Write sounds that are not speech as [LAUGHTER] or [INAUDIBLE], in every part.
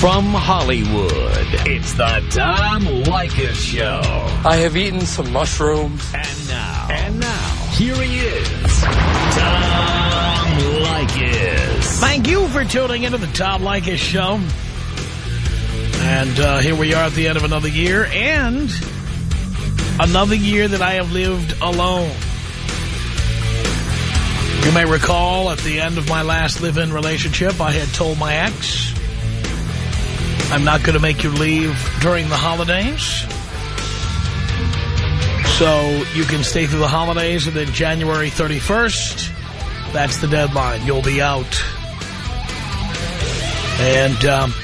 From Hollywood, it's the Tom Leykis Show. I have eaten some mushrooms. And now, and now, here he is, Tom Leykis. Thank you for tuning into the Tom Leykis Show. And uh, here we are at the end of another year, and another year that I have lived alone. You may recall at the end of my last live-in relationship, I had told my ex, I'm not going to make you leave during the holidays. So you can stay through the holidays, and then January 31st, that's the deadline. You'll be out. And um,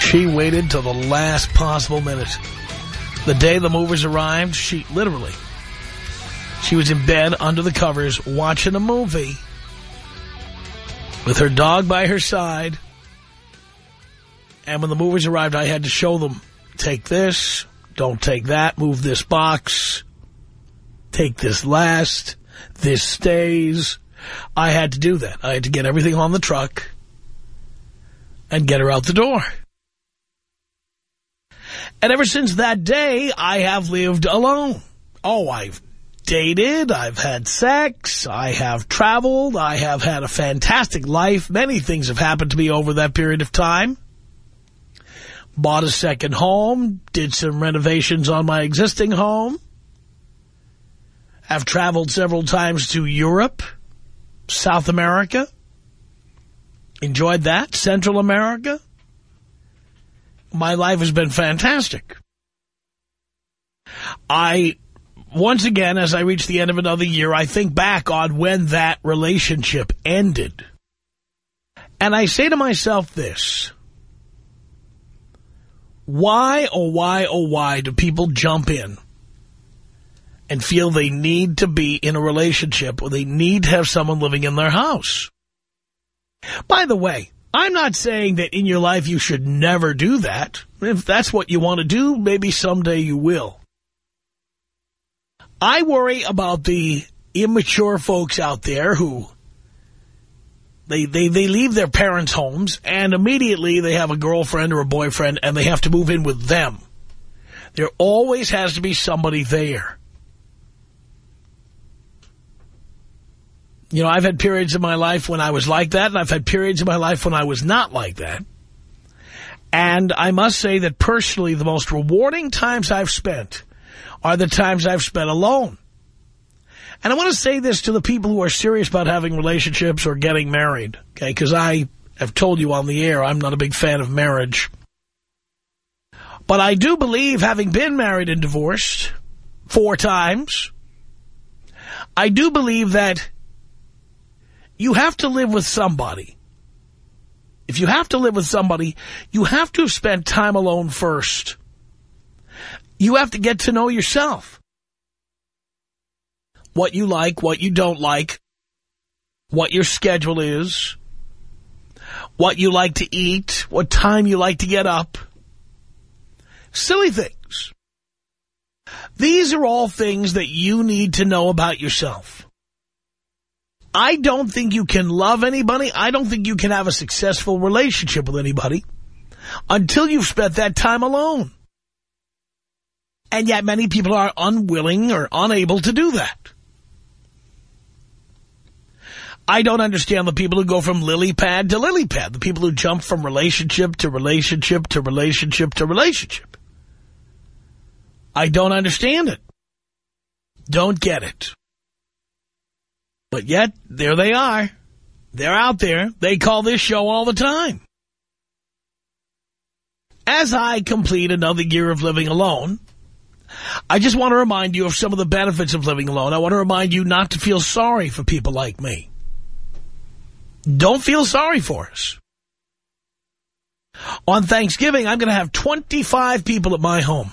she waited till the last possible minute. The day the movers arrived, she literally, she was in bed under the covers watching a movie with her dog by her side. And when the movers arrived, I had to show them, take this, don't take that, move this box, take this last, this stays. I had to do that. I had to get everything on the truck and get her out the door. And ever since that day, I have lived alone. Oh, I've dated, I've had sex, I have traveled, I have had a fantastic life. Many things have happened to me over that period of time. Bought a second home, did some renovations on my existing home. Have traveled several times to Europe, South America. Enjoyed that. Central America. My life has been fantastic. I, once again, as I reach the end of another year, I think back on when that relationship ended. And I say to myself this. Why, oh why, oh why do people jump in and feel they need to be in a relationship or they need to have someone living in their house? By the way, I'm not saying that in your life you should never do that. If that's what you want to do, maybe someday you will. I worry about the immature folks out there who they, they, they leave their parents' homes and immediately they have a girlfriend or a boyfriend and they have to move in with them. There always has to be somebody there. You know, I've had periods in my life when I was like that, and I've had periods in my life when I was not like that. And I must say that personally, the most rewarding times I've spent are the times I've spent alone. And I want to say this to the people who are serious about having relationships or getting married, okay? Because I have told you on the air I'm not a big fan of marriage. But I do believe, having been married and divorced four times, I do believe that you have to live with somebody. If you have to live with somebody, you have to have spent time alone first. You have to get to know yourself. What you like, what you don't like, what your schedule is, what you like to eat, what time you like to get up. Silly things. These are all things that you need to know about yourself. I don't think you can love anybody. I don't think you can have a successful relationship with anybody until you've spent that time alone. And yet many people are unwilling or unable to do that. I don't understand the people who go from lily pad to lily pad, the people who jump from relationship to relationship to relationship to relationship. I don't understand it. Don't get it. But yet, there they are. They're out there. They call this show all the time. As I complete another year of living alone, I just want to remind you of some of the benefits of living alone. I want to remind you not to feel sorry for people like me. Don't feel sorry for us. On Thanksgiving, I'm going to have 25 people at my home.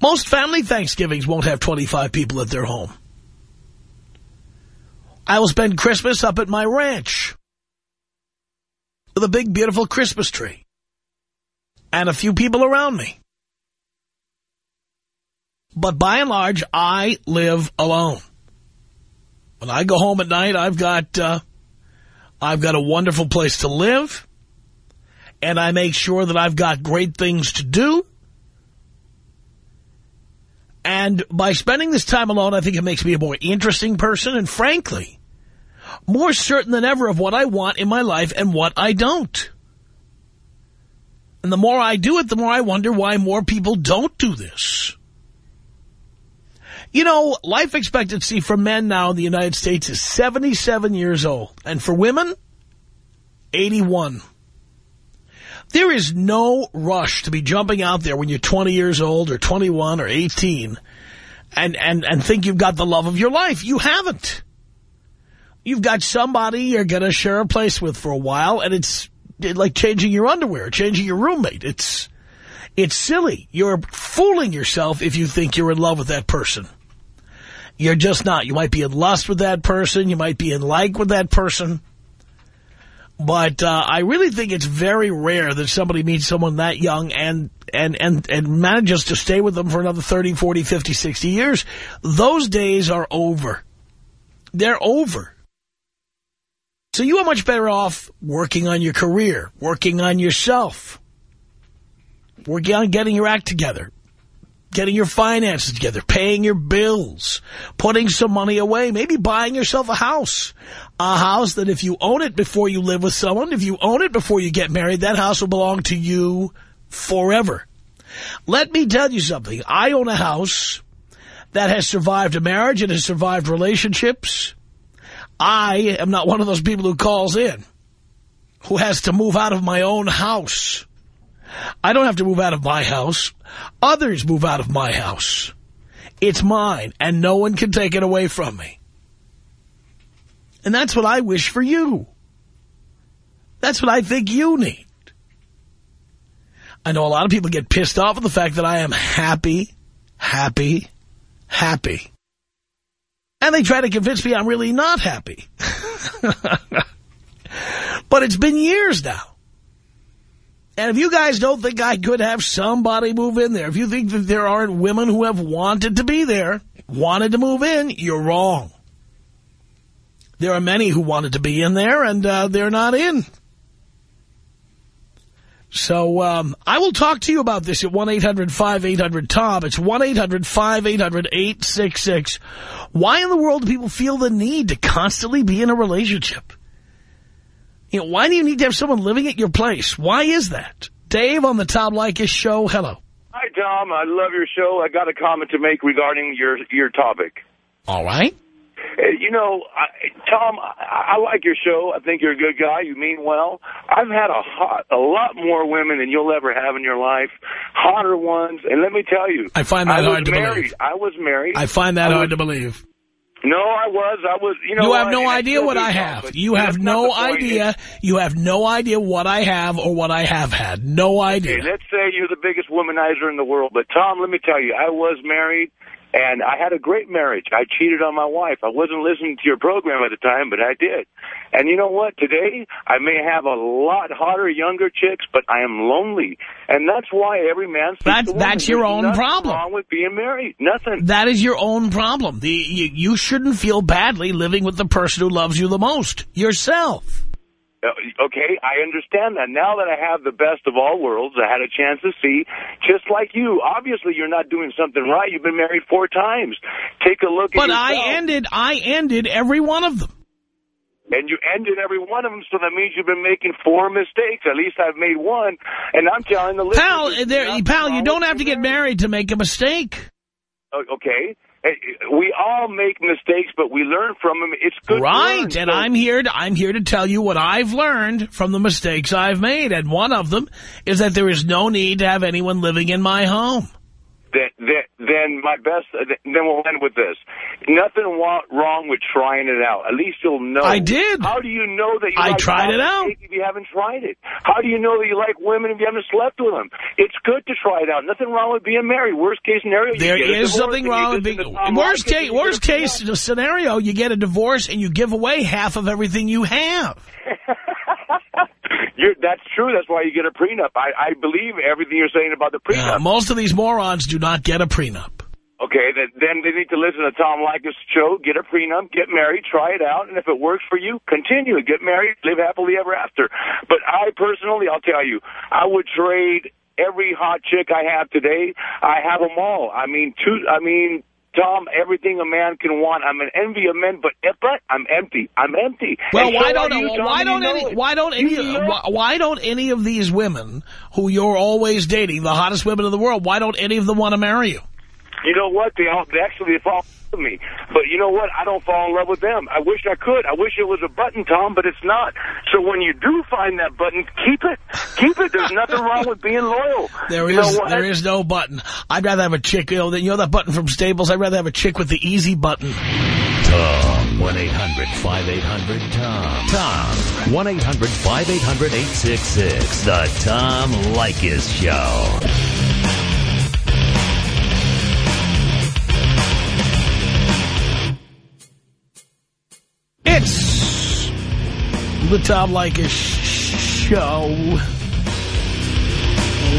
Most family Thanksgivings won't have 25 people at their home. I will spend Christmas up at my ranch with a big, beautiful Christmas tree and a few people around me. But by and large, I live alone. When I go home at night, I've got uh, I've got a wonderful place to live, and I make sure that I've got great things to do. And by spending this time alone, I think it makes me a more interesting person, and frankly, more certain than ever of what I want in my life and what I don't. And the more I do it, the more I wonder why more people don't do this. You know, life expectancy for men now in the United States is 77 years old. And for women, 81. There is no rush to be jumping out there when you're 20 years old or 21 or 18 and, and, and think you've got the love of your life. You haven't. You've got somebody you're going to share a place with for a while, and it's like changing your underwear, changing your roommate. It's, it's silly. You're fooling yourself if you think you're in love with that person. You're just not. You might be in lust with that person. You might be in like with that person. But uh, I really think it's very rare that somebody meets someone that young and, and, and, and manages to stay with them for another 30, 40, 50, 60 years. Those days are over. They're over. So you are much better off working on your career, working on yourself, working on getting your act together, getting your finances together, paying your bills, putting some money away, maybe buying yourself a house. A house that if you own it before you live with someone, if you own it before you get married, that house will belong to you forever. Let me tell you something. I own a house that has survived a marriage and has survived relationships. I am not one of those people who calls in, who has to move out of my own house. I don't have to move out of my house. Others move out of my house. It's mine, and no one can take it away from me. And that's what I wish for you. That's what I think you need. I know a lot of people get pissed off at the fact that I am happy, happy, happy. And they try to convince me I'm really not happy. [LAUGHS] but it's been years now. And if you guys don't think I could have somebody move in there, if you think that there aren't women who have wanted to be there, wanted to move in, you're wrong. There are many who wanted to be in there, and uh, they're not in. So um, I will talk to you about this at 1-800-5800-TOM. It's 1-800-5800-866. Why in the world do people feel the need to constantly be in a relationship? You know, why do you need to have someone living at your place? Why is that? Dave on the Tom Leykis show. Hello. Hi, Tom. I love your show. I got a comment to make regarding your your topic. All right. Uh, you know, I, Tom, I, I like your show. I think you're a good guy. You mean well. I've had a hot, a lot more women than you'll ever have in your life, hotter ones. And let me tell you, I find that I hard to married. believe. I was married. I find that I hard was- to believe. No, I was. I was. You know, You have no I idea what I have. but You have no idea. You have no idea what I have or what I have had. No idea. Okay, let's say you're the biggest womanizer in the world, but Tom, let me tell you, I was married, and I had a great marriage. I cheated on my wife. I wasn't listening to your program at the time, but I did. And you know what? Today, I may have a lot hotter, younger chicks, but I am lonely, and that's why every man. That's- that's your own problem. Wrong with being married? Nothing. That is your own problem. The, you, you shouldn't feel badly living with the person who loves you the most, yourself. Uh, Okay, I understand that. Now that I have the best of all worlds, I had a chance to see, just like you. Obviously, you're not doing something right. You've been married four times. Take a look at But. I ended, I ended every one of them. And you ended every one of them, so that means you've been making four mistakes. At least I've made one. And I'm telling the listeners... Pal, there, pal, you don't have to get married to make a mistake. Okay. Uh, We all make mistakes, but we learn from them. It's good Right, and I'm here to I'm here to tell you what I've learned from the mistakes I've made, and one of them is that there is no need to have anyone living in my home. Then, then, then my best. uh, Then we'll end with this. Nothing wrong with trying it out. At least you'll know. I did. How do you know that you I like tried it out. if you haven't tried it? How do you know that you like women if you haven't slept with them? It's good to try it out. Nothing wrong with being married. Worst case scenario, you There is something wrong with being worst case and you get worst case scenario. You get a divorce and you give away half of everything you have. [LAUGHS] You're, that's true. That's why you get a prenup. I, I believe everything you're saying about the prenup. Uh, most of these morons do not get a prenup. okay, then, then they need to listen to Tom Leykis' show, get a prenup, get married, try it out, and if it works for you, continue. Get married, live happily ever after. But I personally, I'll tell you, I would trade every hot chick I have today. I have them all. I mean, two. I mean, Tom, everything a man can want. I'm an envy of men, but eh, but I'm empty. I'm empty. Well, why don't you, why don't any why don't any why, why don't any of these women who you're always dating, the hottest women in the world, why don't any of them want to marry you? You know what? They, all, they actually fall in love with me. But you know what? I don't fall in love with them. I wish I could. I wish it was a button, Tom, but it's not. So when you do find that button, keep it. Keep it. There's nothing wrong with being loyal. There You is know what? there is no button. I'd rather have a chick, you know, that you know that button from Staples. I'd rather have a chick with the easy button. Tom. 1-800-5800-TOM. Tom. 1-800-5800-866. The Tom Leykis Show. It's the Tom Leykis Show.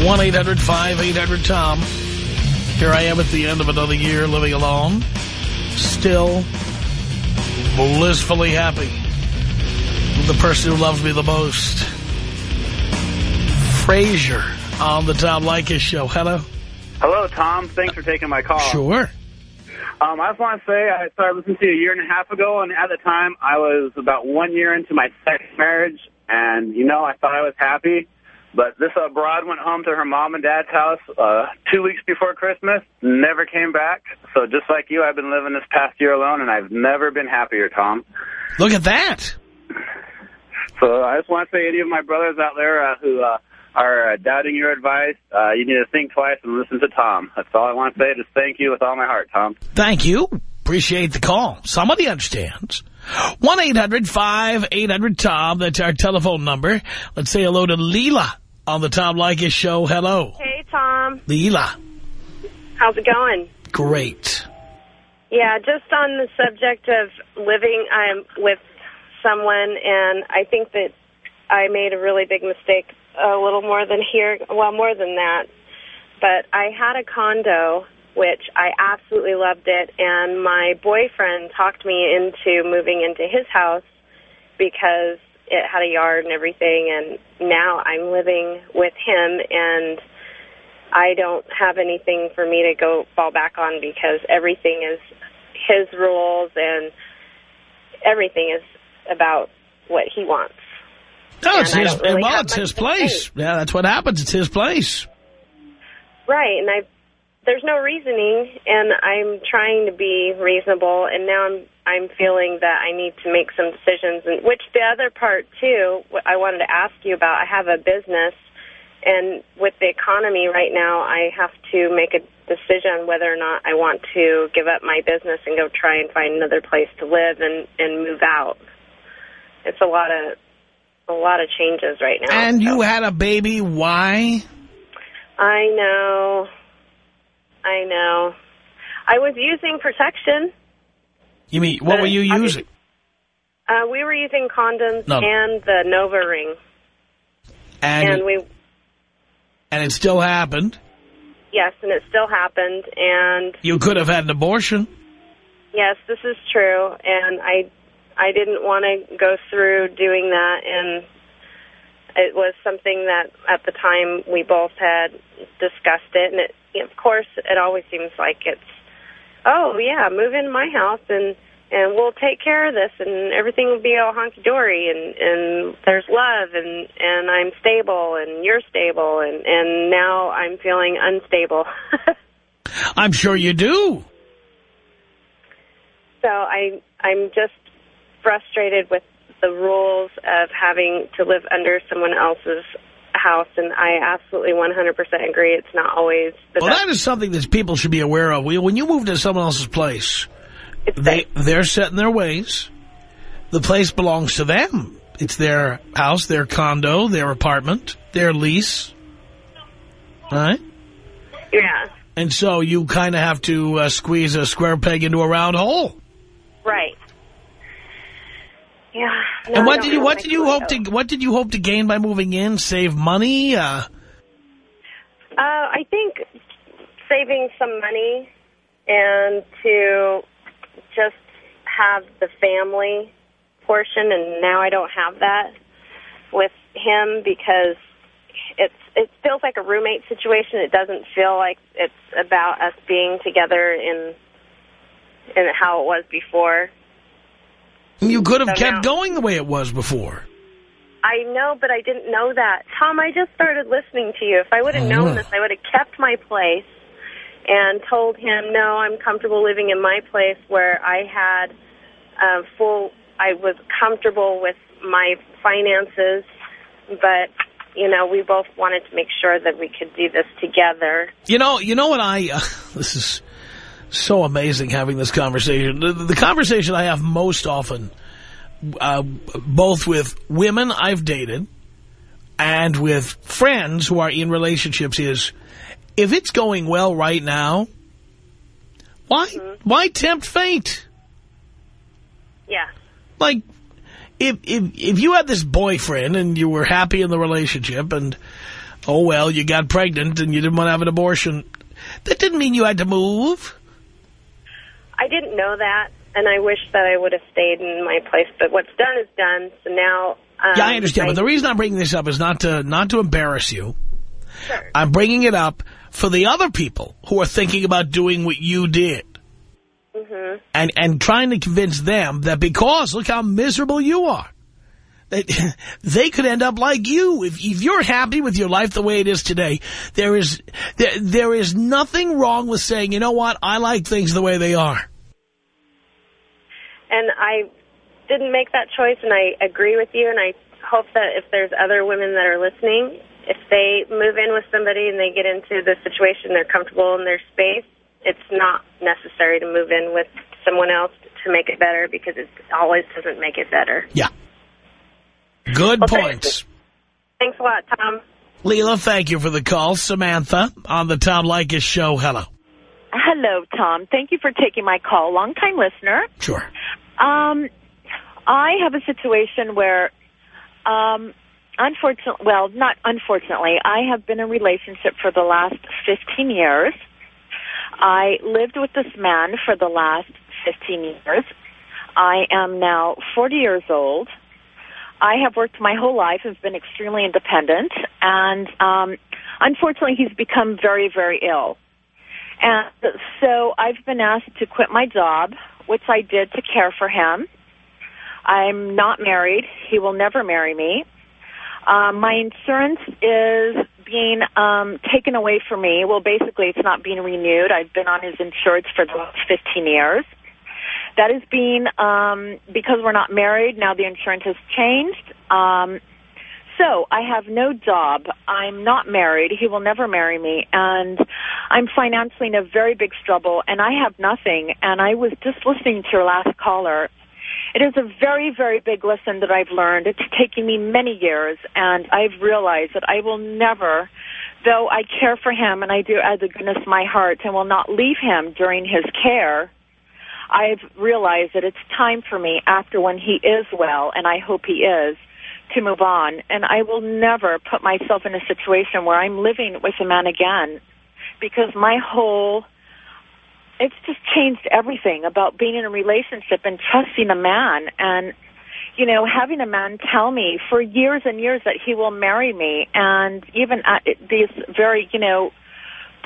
1-800-5800-TOM. Here I am at the end of another year living alone. Still blissfully happy with the person who loves me the most. Frasier on the Tom Leykis Show. Hello? Hello, Tom. Thanks for taking my call. Sure. Um, I just want to say I started listening to you a year and a half ago, and at the time I was about one year into my second marriage, and, you know, I thought I was happy. But this uh, broad went home to her mom and dad's house uh, two weeks before Christmas, never came back. So just like you, I've been living this past year alone, and I've never been happier, Tom. Look at that. So I just want to say any of my brothers out there uh, who uh, are uh, doubting your advice, uh, you need to think twice and listen to Tom. That's all I want to say. Just thank you with all my heart, Tom. Thank you. Appreciate the call. Somebody understands. 1-800-5800-TOM. That's our telephone number. Let's say hello to Leela on the Tom Leykis show. Hello. Hey, Tom. Leela. How's it going? Great. Yeah, just on the subject of living um, with someone, and I think that I made a really big mistake a little more than here, well, more than that. But I had a condo, which I absolutely loved it, and my boyfriend talked me into moving into his house because it had a yard and everything, and now I'm living with him, and I don't have anything for me to go fall back on because everything is his rules and everything is about what he wants. No, it's And his, really well, it's his place. Yeah, that's what happens. It's his place. Right, and I there's no reasoning and I'm trying to be reasonable and now I'm I'm feeling that I need to make some decisions and which the other part too what I wanted to ask you about I have a business and with the economy right now I have to make a decision whether or not I want to give up my business and go try and find another place to live and and move out. It's a lot of a lot of changes right now. And you had a baby. Why? I know. I know. I was using protection. You mean, what were you using? Uh, we were using condoms No. and the NuvaRing. And, And we, and it still happened. yes, and it still happened. And You could have had an abortion. yes, this is true. And I, I didn't want to go through doing that. And it was something that at the time we both had discussed it. And it, of course, it always seems like it's, oh yeah, move into my house and and we'll take care of this and everything will be all honky-dory and and there's love and and I'm stable and you're stable and and now I'm feeling unstable. [LAUGHS] I'm sure you do. so I I'm just frustrated with the rules of having to live under someone else's house and I absolutely 100% agree it's not always the Well, best. that is something that people should be aware of. When you move to someone else's place, It's they safe. they're set in their ways. The place belongs to them. It's their house, their condo, their apartment, their lease. Right? yeah. And so you kind of have to uh, squeeze a square peg into a round hole. Right. No, and what did you what did you hope to what did you hope to gain by moving in? Save money? Uh, Uh, I think saving some money and to just have the family portion, and now I don't have that with him because it's it feels like a roommate situation. It doesn't feel like it's about us being together in in how it was before. You could have So kept now- going the way it was before. I know, but I didn't know that. Tom, I just started listening to you. If I would have known this, I would have kept my place and told him, no, I'm comfortable living in my place where I had uh, full, I was comfortable with my finances, but, you know, we both wanted to make sure that we could do this together. You know, you know what I, uh, [LAUGHS] this is so amazing having this conversation. The, the conversation I have most often, uh, both with women I've dated and with friends who are in relationships is, if it's going well right now, why, why tempt fate? Yeah. Like, if, if, if you had this boyfriend and you were happy in the relationship and, oh, well, you got pregnant and you didn't want to have an abortion, that didn't mean you had to move. I didn't know that, and I wish that I would have stayed in my place, but what's done is done, so now... Um, Yeah, I understand. but the reason I'm bringing this up is not to not to embarrass you. Sure. I'm bringing it up for the other people who are thinking about doing what you did. hmm And, and trying to convince them that because, look how miserable you are, that [LAUGHS] they could end up like you. If, if you're happy with your life the way it is today, there is, there, there is nothing wrong with saying, you know what, I like things the way they are. And I didn't make that choice, and I agree with you, and I hope that if there's other women that are listening, if they move in with somebody and they get into the situation, they're comfortable in their space, it's not necessary to move in with someone else to make it better because it always doesn't make it better. Yeah. Good Well, thank points. Thanks a lot, Tom. Leela, thank you for the call. Samantha on the Tom Leykis show. Hello. Hello, Tom. Thank you for taking my call. Long-time listener. Sure. Um, I have a situation where, um, unfortunately, well, not unfortunately, I have been in a relationship for the last 15 years. I lived with this man for the last 15 years. I am now 40 years old. I have worked my whole life, have been extremely independent, and um, unfortunately, he's become very, very ill. And so I've been asked to quit my job, which I did to care for him. I'm not married. He will never marry me. Um, my insurance is being um, taken away from me. Well, basically, it's not being renewed. I've been on his insurance for the last 15 years. That is being, um, because we're not married, now the insurance has changed. Um, so I have no job. I'm not married. He will never marry me. And I'm financially in a very big struggle, and I have nothing. And I was just listening to your last caller. It is a very, very big lesson that I've learned. It's taken me many years, and I've realized that I will never, though I care for him and I do of the goodness of my heart and will not leave him during his care, I've realized that it's time for me after when he is well, and I hope he is, to move on. And I will never put myself in a situation where I'm living with a man again because my whole it's just changed everything about being in a relationship and trusting a man and you know having a man tell me for years and years that he will marry me and even at this very you know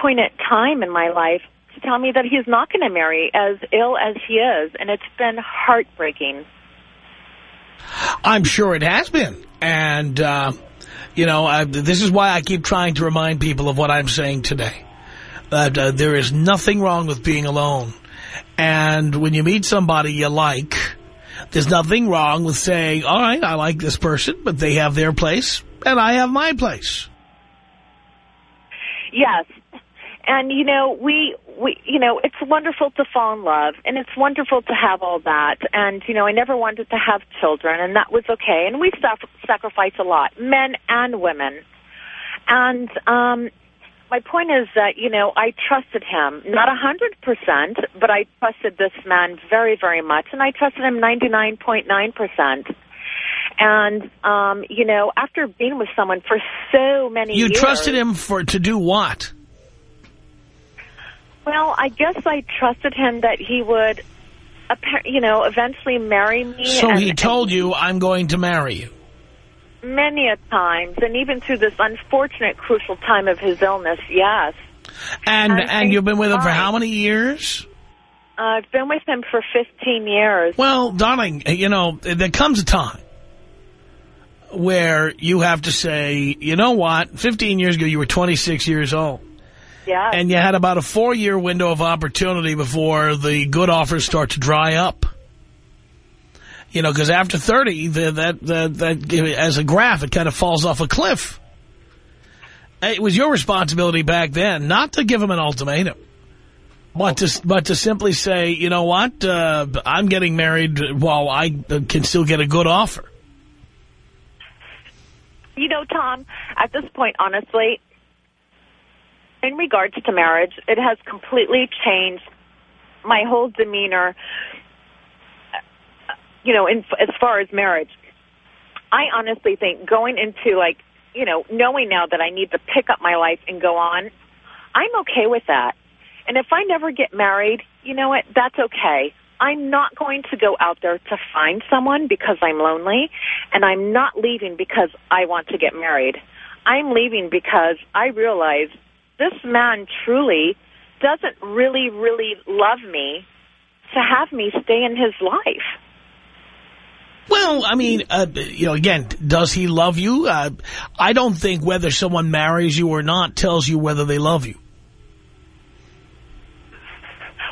poignant time in my life to tell me that he's not going to marry as ill as he is and it's been heartbreaking I'm sure it has been. And, uh, you know, I, this is why I keep trying to remind people of what I'm saying today. That uh, there is nothing wrong with being alone. And when you meet somebody you like, there's nothing wrong with saying, all right, I like this person, but they have their place, and I have my place. Yes. And you know, we we you know, it's wonderful to fall in love and it's wonderful to have all that. And you know, I never wanted to have children and that was okay. And we sac- sacrifice a lot, men and women. And um my point is that, you know, I trusted him, not a hundred percent, but I trusted this man very, very much, and I trusted him ninety nine point nine percent. And um, you know, after being with someone for so many You years, trusted him for to do what? Well, I guess I trusted him that he would, you know, eventually marry me. So and, he told you, I'm going to marry you. many a times, and even through this unfortunate, crucial time of his illness, yes. And I'm and you've been with him for how many years? I've been with him for 15 years. Well, darling, you know, there comes a time where you have to say, you know what, 15 years ago you were 26 years old. Yeah. And you had about a four-year window of opportunity before the good offers start to dry up. You know, because after 30, the, that, that, that, as a graph, it kind of falls off a cliff. It was your responsibility back then not to give him an ultimatum, but to, but to simply say, you know what, uh, I'm getting married while I can still get a good offer. You know, Tom, at this point, honestly, in regards to marriage, it has completely changed my whole demeanor, you know, in, as far as marriage. I honestly think going into, like, you know, knowing now that I need to pick up my life and go on, I'm okay with that. And if I never get married, you know what? That's okay. I'm not going to go out there to find someone because I'm lonely, and I'm not leaving because I want to get married. I'm leaving because I realize this man truly doesn't really, really love me to have me stay in his life. Well, I mean, uh, you know, again, does he love you? Uh, I don't think whether someone marries you or not tells you whether they love you.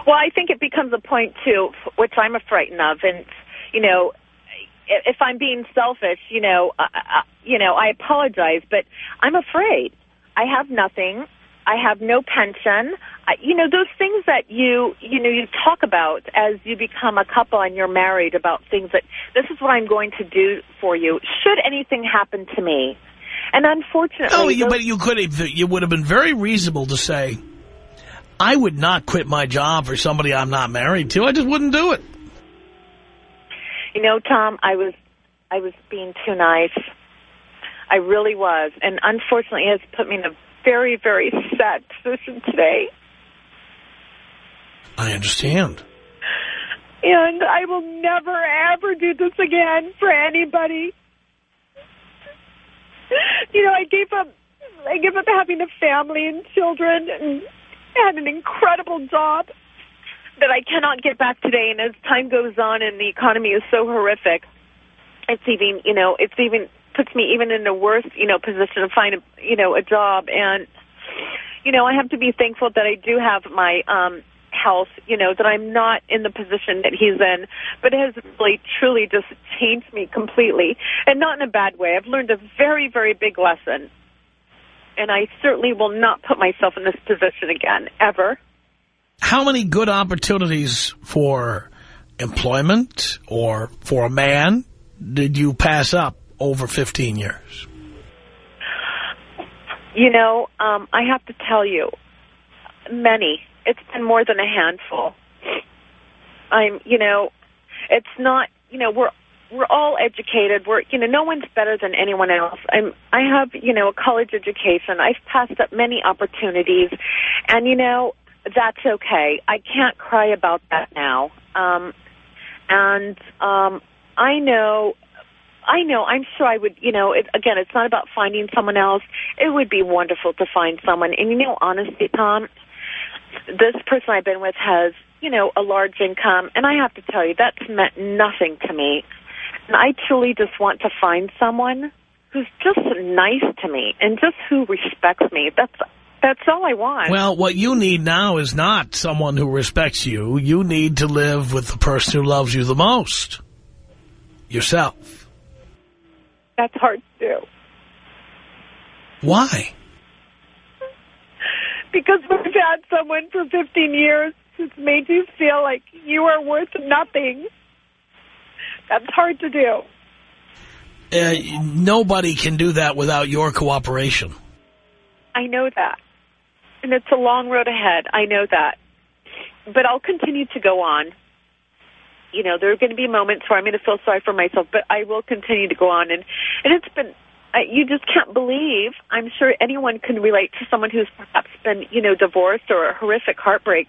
Well, I think it becomes a point too, which I'm frightened of, and you know, if I'm being selfish, you know, uh, uh, you know, I apologize, but I'm afraid. I have nothing. I have no pension. I, you know, those things that you, you know, you talk about as you become a couple and you're married about things that this is what I'm going to do for you. Should anything happen to me, and unfortunately, No, you, but you could have, you would have been very reasonable to say, I would not quit my job for somebody I'm not married to. I just wouldn't do it. You know, Tom, I was I was being too nice. I really was, and unfortunately, it has put me in a very, very sad position today. I understand. And I will never ever do this again for anybody. You know, I gave up. I gave up having a family and children, and had an incredible job that I cannot get back today. And as time goes on, and the economy is so horrific, it's even you know it's even puts me even in a worse you know position to find a you know a job. And you know I have to be thankful that I do have my um health you know that I'm not in the position that he's in. But it has really truly just changed me completely. And not in a bad way. I've learned a very very big lesson. And I certainly will not put myself in this position again ever. How many good opportunities for employment or for a man did you pass up over 15 years? You know, um, I have to tell you, many. It's been more than a handful. I'm, you know, it's not, you know, we're we're all educated. We're, you know, no one's better than anyone else. I'm, I have, you know, a college education. I've passed up many opportunities, and you know, that's okay. I can't cry about that now. Um, and um, I know I know. I'm sure I would, you know, it, again, it's not about finding someone else. It would be wonderful to find someone. And, you know, honestly, Tom, this person I've been with has, you know, a large income. And I have to tell you, that's meant nothing to me. And I truly just want to find someone who's just nice to me and just who respects me. That's that's all I want. Well, what you need now is not someone who respects you. You need to live with the person who loves you the most. Yourself. That's hard to do. Why? Because we've had someone for 15 years who's made you feel like you are worth nothing. That's hard to do. Uh, nobody can do that without your cooperation. I know that. And it's a long road ahead. I know that. But I'll continue to go on. You know, there are going to be moments where I'm going to feel sorry for myself, but I will continue to go on. And, and it's been I, you just can't believe. I'm sure anyone can relate to someone who's perhaps been, you know, divorced or a horrific heartbreak.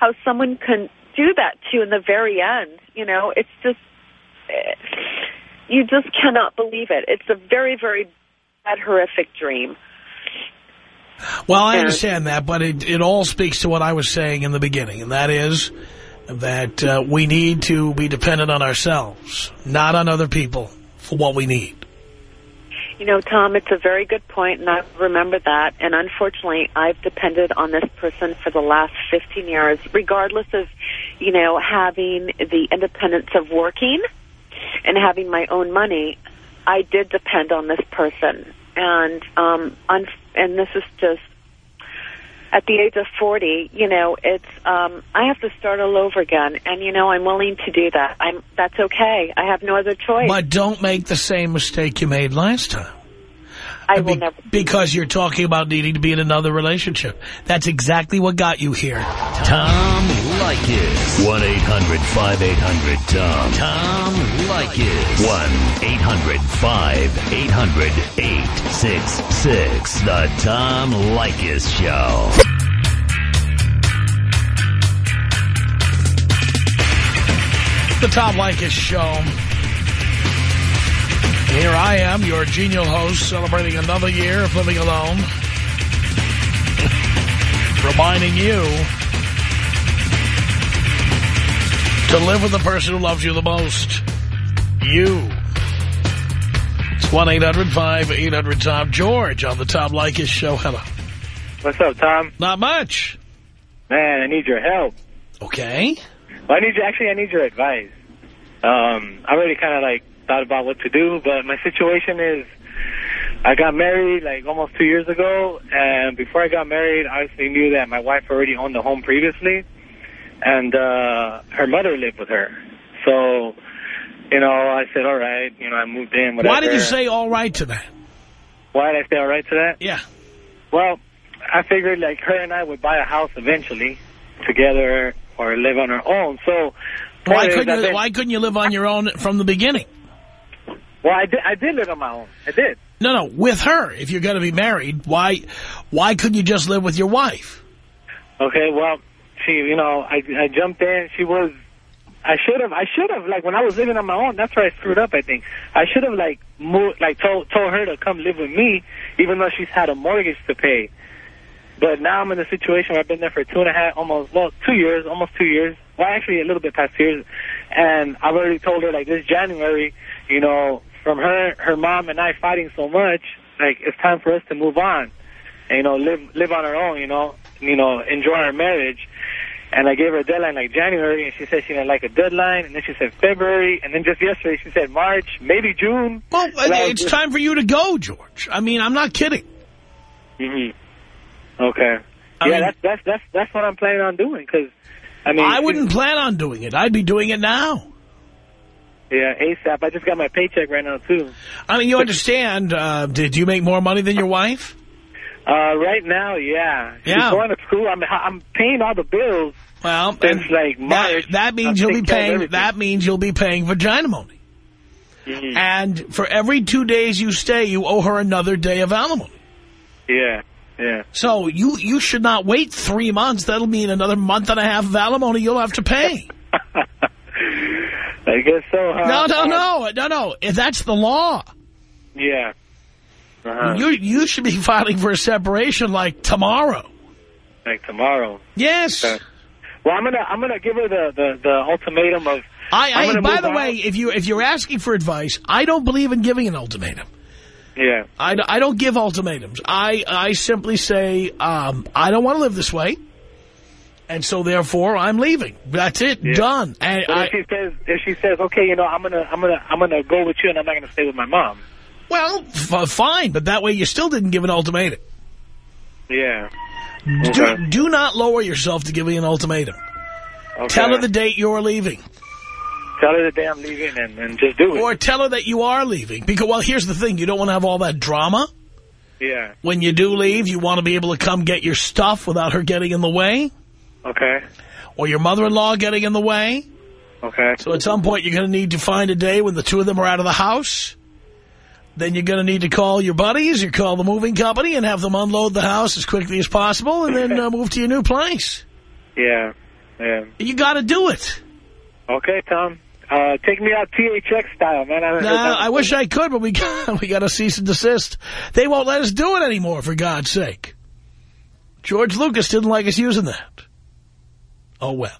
How someone can do that to you in the very end. You know, it's just eh, you just cannot believe it. It's a very, very bad, horrific dream. Well, I understand that, but it, it all speaks to what I was saying in the beginning, and that is that uh, we need to be dependent on ourselves, not on other people for what we need. You know, Tom, it's a very good point, and I remember that. And unfortunately, I've depended on this person for the last 15 years, regardless of, you know, having the independence of working and having my own money. I did depend on this person, and um, and this is just at the age of 40, you know, it's um I have to start all over again and you know, I'm willing to do that. I'm that's okay. I have no other choice. But don't make the same mistake you made last time. I will Be- never because you're talking about needing to be in another relationship. That's exactly what got you here. Tom Leykis. 1-800-5800-TOM. Tom Leykis. 1-800-5800-866. The Tom Leykis Show. The Tom Leykis Show. Here I am, your genial host, celebrating another year of living alone. Reminding you to live with the person who loves you the most. You. It's 1-800-5800-TOM. George on the Tom Leykis Show. Hello. What's up, Tom? Not much. Man, I need your help. Okay. Well, I need you, actually, I need your advice. Um, I already kind of like thought about what to do, but my situation is I got married like almost two years ago, and before I got married, I obviously knew that my wife already owned the home previously, and uh, her mother lived with her. So, you know, I said, all right, you know, I moved in. Whatever. Why did you say all right to that? Why did I say all right to that? Yeah. Well, I figured like her and I would buy a house eventually together or live on our own. So Why couldn't you, why couldn't you live on your own from the beginning? Well, I did. I did live on my own. I did. No, no, with her. If you're going to be married, why why couldn't you just live with your wife? Okay. Well, she, you know, I I jumped in. She was. I should have. I should have. Like when I was living on my own, that's where I screwed up. I think I should have like moved, like told told her to come live with me, even though she's had a mortgage to pay. But now I'm in a situation where I've been there for two and a half, almost well, two years, almost two years. Well, actually a little bit past two years, and I've already told her like this January, you know, from her her mom and I fighting so much, like it's time for us to move on, and you know, live live on our own, you know, you know, enjoy our marriage. And I gave her a deadline like January, and she said she didn't like a deadline, and then she said February, and then just yesterday she said March, maybe June. Well, And it's time for you to go, George. I mean, I'm not kidding. hmm Okay. I yeah, mean- that's that's that's that's what I'm planning on doing. Because I mean, I wouldn't plan on doing it. I'd be doing it now. Yeah, ASAP. I just got my paycheck right now too. I mean, you understand, uh, did you make more money than your wife? Uh, right now, yeah. Yeah. She's going to school. I'm I'm paying all the bills. Well, Since, like, that, March, that means I've you'll be taken care of paying. That means you'll be paying vagina money. Mhm. And for every two days you stay, you owe her another day of alimony. Yeah, yeah. So you you should not wait three months. That'll mean another month and a half of alimony you'll have to pay. [LAUGHS] I guess so. Huh? No, no, Uh, no, no, no. If that's the law, Yeah. Uh-huh. you you should be filing for a separation like tomorrow. like tomorrow. Yes. Okay. Well, I'm gonna I'm gonna give her the the, the ultimatum of. I, I by the way, if you if you're asking for advice, I don't believe in giving an ultimatum. Yeah. I, I don't give ultimatums. I I simply say um, I don't want to live this way, and so therefore I'm leaving. That's it. Yeah. Done. And I, if she says if she says okay, you know, I'm gonna I'm gonna I'm gonna go with you, and I'm not gonna stay with my mom. well, f fine, but that way you still didn't give an ultimatum. Yeah. Do, Okay. do not lower yourself to giving an ultimatum. Okay. Tell her the date you're leaving. Tell her the day I'm leaving, and, and just do it. Or tell her that you are leaving. Because, well, here's the thing. You don't want to have all that drama. yeah. When you do leave, you want to be able to come get your stuff without her getting in the way. Okay. Or your mother-in-law getting in the way. Okay. So at some point, you're going to need to find a day when the two of them are out of the house. then you're going to need to call your buddies or call the moving company and have them unload the house as quickly as possible and then uh, move to your new place. Yeah, yeah. You got to do it. Okay, Tom. Uh, take me out THX style, man. I, No, I wish I could, but we [LAUGHS] got, we got a cease and desist. They won't let us do it anymore, for God's sake. George Lucas didn't like us using that. Oh, well.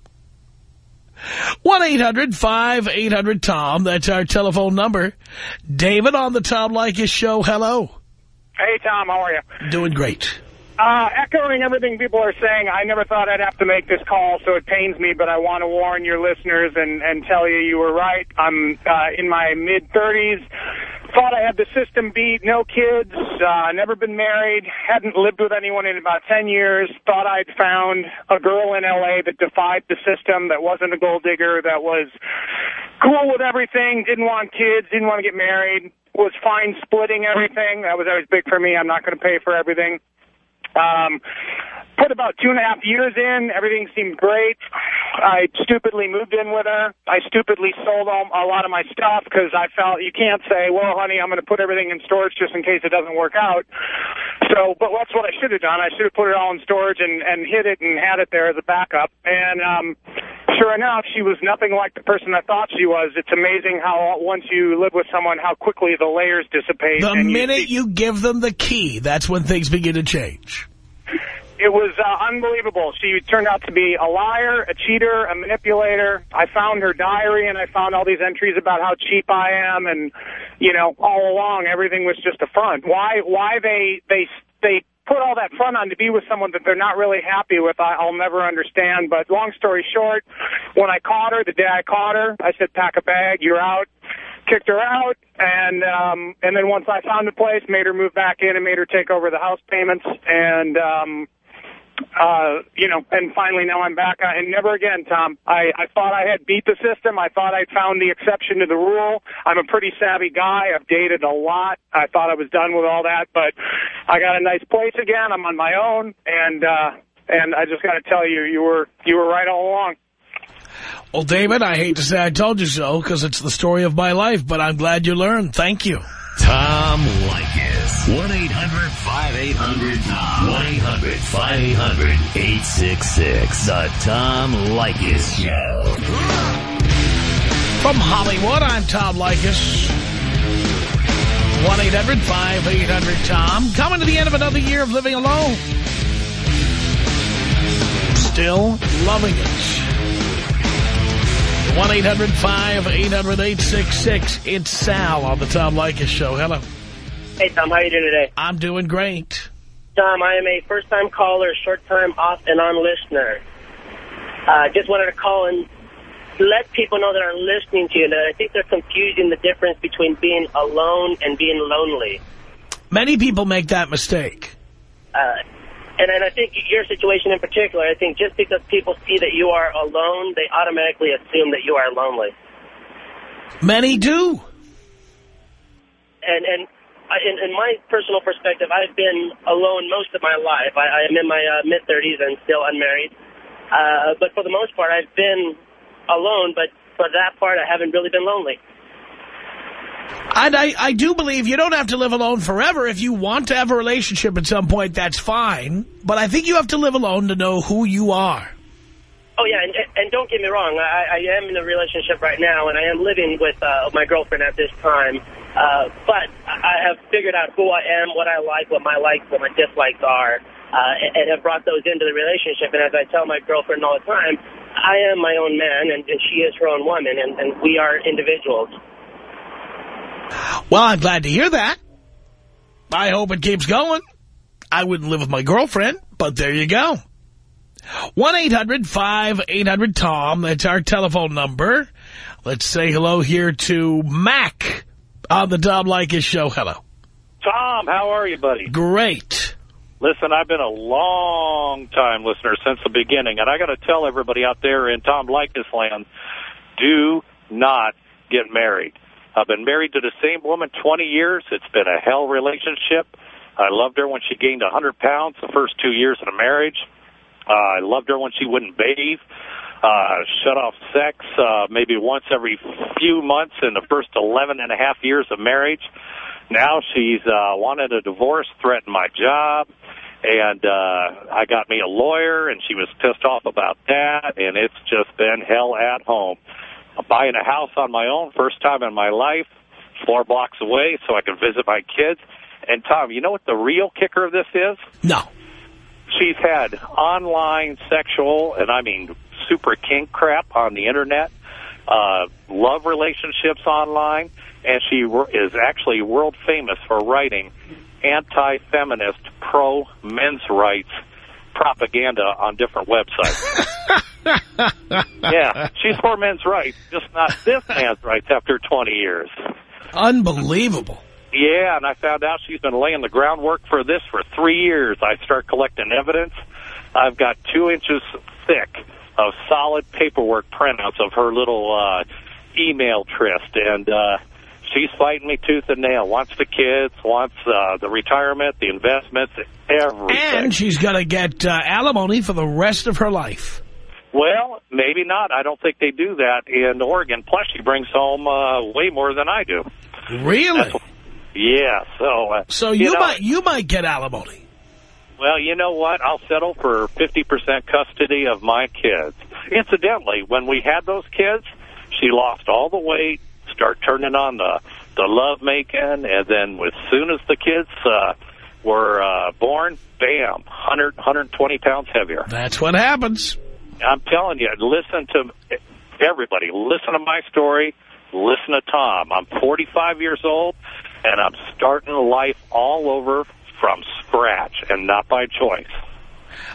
1-800-5800-TOM. That's our telephone number. David on the Tom Leykis show. Hello. Hey, Tom, how are you? Doing great. Uh, echoing everything people are saying, I never thought I'd have to make this call, so it pains me, but I want to warn your listeners and, and tell you you were right. I'm uh, in my mid-30s. Thought I had the system beat, no kids, uh, never been married, hadn't lived with anyone in about 10 years. Thought I'd found a girl in L.A. that defied the system, that wasn't a gold digger, that was cool with everything, didn't want kids, didn't want to get married, was fine splitting everything. That was always big for me. I'm not going to pay for everything. Um, put about two and a half years in. Everything seemed great. I stupidly moved in with her. I stupidly sold all, a lot of my stuff because I felt you can't say, well, honey, I'm going to put everything in storage just in case it doesn't work out. So, but that's what I should have done. I should have put it all in storage and, and hid it and had it there as a backup. And um, sure enough, she was nothing like the person I thought she was. It's amazing how once you live with someone, how quickly the layers dissipate. The you minute see- you give them the key, that's when things begin to change. It was uh, unbelievable. She turned out to be a liar, a cheater, a manipulator. I found her diary and I found all these entries about how cheap I am, and you know, all along everything was just a front. Why? Why they they they put all that front on to be with someone that they're not really happy with? I, I'll never understand. But long story short, when I caught her, the day I caught her, I said, "Pack a bag, you're out." kicked her out, and um, and then once I found a place, made her move back in and made her take over the house payments, and um, uh, you know, and finally now I'm back. Uh, and never again, Tom. I, I thought I had beat the system. I thought I'd found the exception to the rule. I'm a pretty savvy guy. I've dated a lot. I thought I was done with all that, but I got a nice place again. I'm on my own, and uh, and I just got to tell you, you were you were right all along. Well, David, I hate to say I told you so because it's the story of my life, but I'm glad you learned. Thank you. Tom Leykis. 1-800-5800-TOM. 1-800-5800-866. The Tom Leykis Show. From Hollywood, I'm Tom Leykis. 1-800-5800-TOM. Coming to the end of another year of living alone. Still loving it. 1-800-5800-866. It's Sal on the Tom Leykis Show. Hello. Hey, Tom, how are you doing today? I'm doing great. Tom, I am a first-time caller, short-time off and on listener. Uh, just wanted to call and let people know that are listening to you that I think they're confusing the difference between being alone and being lonely. Many people make that mistake. Uh, and, and I think your situation in particular, I think just because people see that you are alone, they automatically assume that you are lonely. Many do. And and I, in, in my personal perspective, I've been alone most of my life. I, I am in my uh, mid-30s and still unmarried. Uh, but for the most part, I've been alone. But for that part, I haven't really been lonely. And I, I do believe you don't have to live alone forever. If you want to have a relationship at some point, that's fine. But I think you have to live alone to know who you are. Oh, yeah, and, and don't get me wrong. I, I am in a relationship right now, and I am living with uh, my girlfriend at this time. Uh, but I have figured out who I am, what I like, what my likes, what my dislikes are, uh, and, have brought those into the relationship. And as I tell my girlfriend all the time, I am my own man, and, and she is her own woman, and, and we are individuals. Well, I'm glad to hear that. I hope it keeps going. I wouldn't live with my girlfriend, but there you go. 1-800-5800-TOM. That's our telephone number. Let's say hello here to Mac on the Tom Leykis show. Hello. Tom, how are you, buddy? Great. Listen, I've been a long time listener since the beginning, and I got to tell everybody out there in Tom Leykis land, do not get married. I've been married to the same woman 20 years. It's been a hell relationship. I loved her when she gained 100 pounds the first two years of the marriage. Uh, I loved her when she wouldn't bathe. Uh, shut off sex uh, maybe once every few months in the first 11 and a half years of marriage. Now she's uh, wanted a divorce, threatened my job, and uh, I got me a lawyer, and she was pissed off about that, and it's just been hell at home. I'm buying a house on my own, first time in my life, four blocks away, so I can visit my kids. And Tom, you know what the real kicker of this is? No. She's had online sexual, and I mean super kink crap on the internet, uh, love relationships online, and she is actually world famous for writing anti-feminist, pro-men's rights propaganda on different websites. [LAUGHS] yeah, she's for men's rights, just not this man's rights after 20 years. Unbelievable. Yeah, and I found out she's been laying the groundwork for this for three years. I start collecting evidence. I've got two inches thick of solid paperwork printouts of her little uh, email tryst, and uh, she's fighting me tooth and nail. Wants the kids, wants uh, the retirement, the investments, everything. And she's going to get uh, alimony for the rest of her life. Well, maybe not. I don't think they do that in Oregon. Plus, she brings home uh, way more than I do. Really? Yeah. So. Uh, so you, you know, might you might get alimony. Well, you know what? I'll settle for 50% custody of my kids. Incidentally, when we had those kids, she lost all the weight, start turning on the the love making, and then as soon as the kids uh, were uh, born, bam, 100, 120 pounds heavier. That's what happens. I'm telling you, listen to everybody. Listen to my story. Listen to Tom. I'm 45 years old, and I'm starting life all over from scratch and not by choice.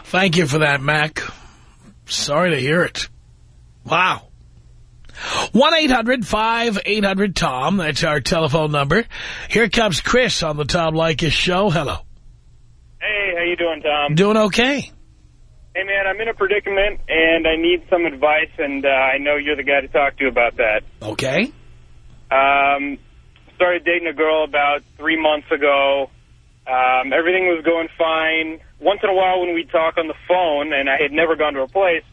Thank you for that, Mac. Sorry to hear it. Wow. 1-800-5800-TOM. That's our telephone number. Here comes Chris on the Tom Leykis show. Hello. Hey, how you doing, Tom? Doing okay. Hey, man, I'm in a predicament, and I need some advice, and uh, I know you're the guy to talk to about that. Okay. Um, started dating a girl about three months ago. Um, everything was going fine. Once in a while when we'd talk on the phone, and I had never gone to her place,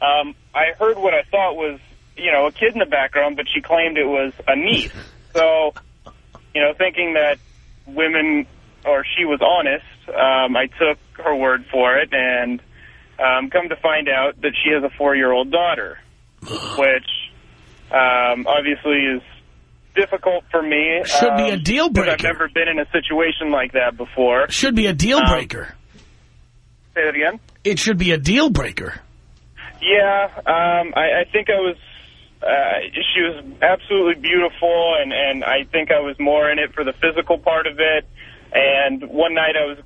um, I heard what I thought was, you know, a kid in the background, but she claimed it was a niece. [LAUGHS] So, you know, thinking that women, or she was honest, um, I took her word for it, and um, come to find out that she has a four-year-old daughter, which um, obviously is difficult for me. Should be a um, deal 'cause I've never been in a situation like that before. Should be a deal Um, breaker. Say that again? It should be a deal breaker. Yeah, um, I, I think I was. Uh, she was absolutely beautiful, and and I think I was more in it for the physical part of it. And one night I was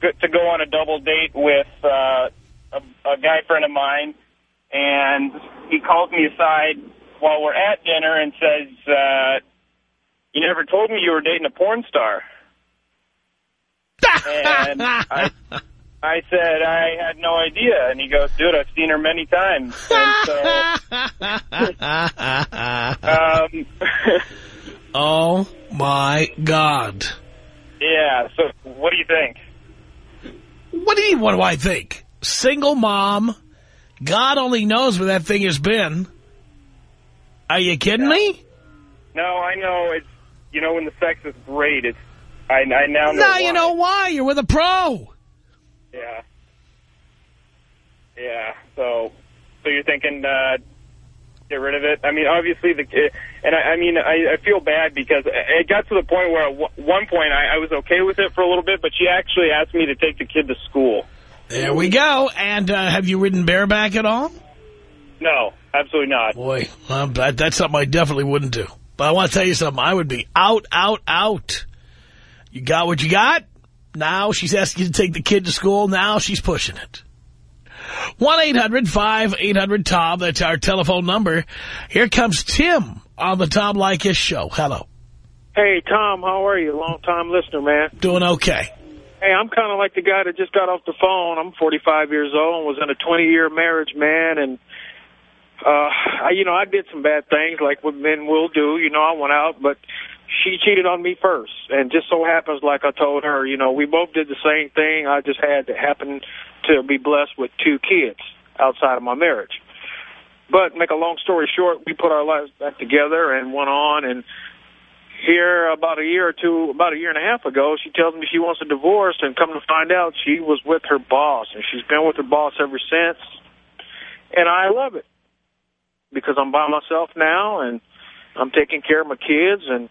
good to go on a double date with uh, a, a guy friend of mine, and he calls me aside while we're at dinner and says, uh, "You never told me you were dating a porn star." and I, I said I had no idea, and he goes, "Dude, I've seen her many times." And so, [LAUGHS] um, [LAUGHS] oh, my God. yeah. So, what do you think? What do you, what do I think? Single mom. God only knows where that thing has been. Are you kidding me? No, I know it's you know when the sex is great. It's I, I now know. Now why. you know why. You're with a pro. Yeah. Yeah. So, so you're thinking uh, get rid of it? I mean, obviously the and I, I mean I, I feel bad because it got to the point where at one point I, I was okay with it for a little bit, but she actually asked me to take the kid to school. There we go. And uh, have you ridden bareback at all? No, absolutely not. Boy, um, that, that's something I definitely wouldn't do. But I want to tell you something. I would be out, out, out. You got what you got. Now she's asking you to take the kid to school. Now she's pushing it. 1-800-5800-TOM. That's our telephone number. Here comes Tim on the Tom Leykis show. Hello. Hey, Tom, how are you? Long-time listener, man. Doing okay. Hey, I'm kind of like the guy that just got off the phone. I'm 45 years old and was in a 20-year marriage, man, and, uh, I, you know, I did some bad things like what men will do. You know, I went out, but she cheated on me first. And just so happens, like I told her, you know, we both did the same thing. I just had to happen to be blessed with two kids outside of my marriage. But make a long story short, we put our lives back together and went on and here about a year or two, about a year and a half ago, she tells me she wants a divorce, and come to find out, she was with her boss, and she's been with her boss ever since. And I love it because I'm by myself now, and I'm taking care of my kids, and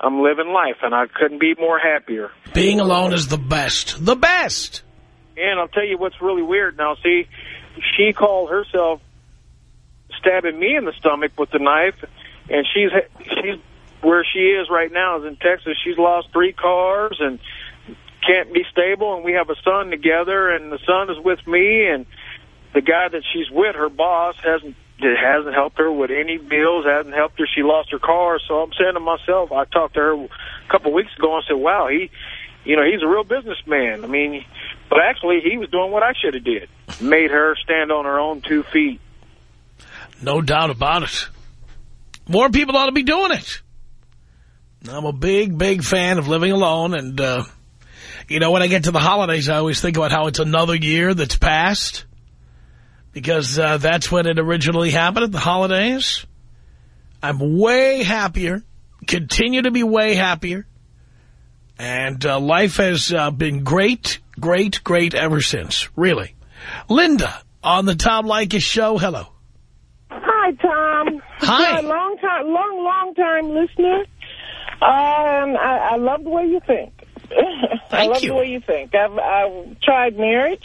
I'm living life, and I couldn't be more happier. Being alone is the best. The best. And I'll tell you what's really weird now. See, she called herself stabbing me in the stomach with the knife, and she's she's where she is right now is in Texas. She's lost three cars and can't be stable, and we have a son together, and the son is with me, and the guy that she's with, her boss, hasn't it hasn't helped her with any bills, hasn't helped her. She lost her car, so I'm saying to myself, I talked to her a couple of weeks ago and said, wow, he, you know, he's a real businessman. I mean, but actually he was doing what I should have did, made her stand on her own two feet. No doubt about it. More people ought to be doing it. I'm a big, big fan of living alone. And, uh, you know, when I get to the holidays, I always think about how it's another year that's passed. Because uh, that's when it originally happened at the holidays. I'm way happier. Continue to be way happier. And uh, life has uh, been great, great, great ever since. Really. Linda, on the Tom Leykis show, hello. Hi, Tom. Hi. You're a long time, long, long time listener. Um, I, I love the way you think. [LAUGHS] I love you. the way you think. I've, I've tried marriage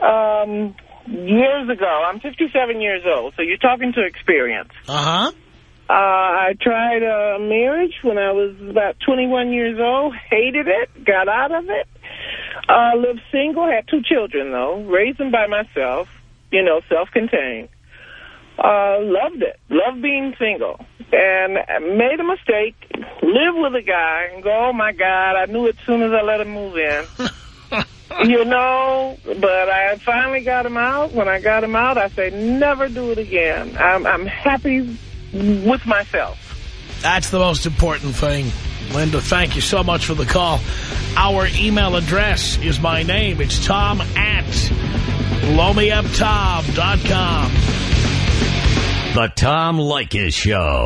um, years ago. I'm 57 years old, so you're talking to experience. Uh-huh. Uh, I tried uh, marriage when I was about 21 years old. Hated it. Got out of it. Uh, lived single. Had two children, though. Raised them by myself. You know, self-contained. Uh, loved it. Loved being single. And made a mistake. Live with a guy and go, oh, my God, I knew it as soon as I let him move in. [LAUGHS] [LAUGHS] you know, but I finally got him out. When I got him out, I say, never do it again. I'm, I'm happy with myself. That's the most important thing. Linda, thank you so much for the call. Our email address is my name. It's tom at blowmeuptom.com. The Tom Leykis Show.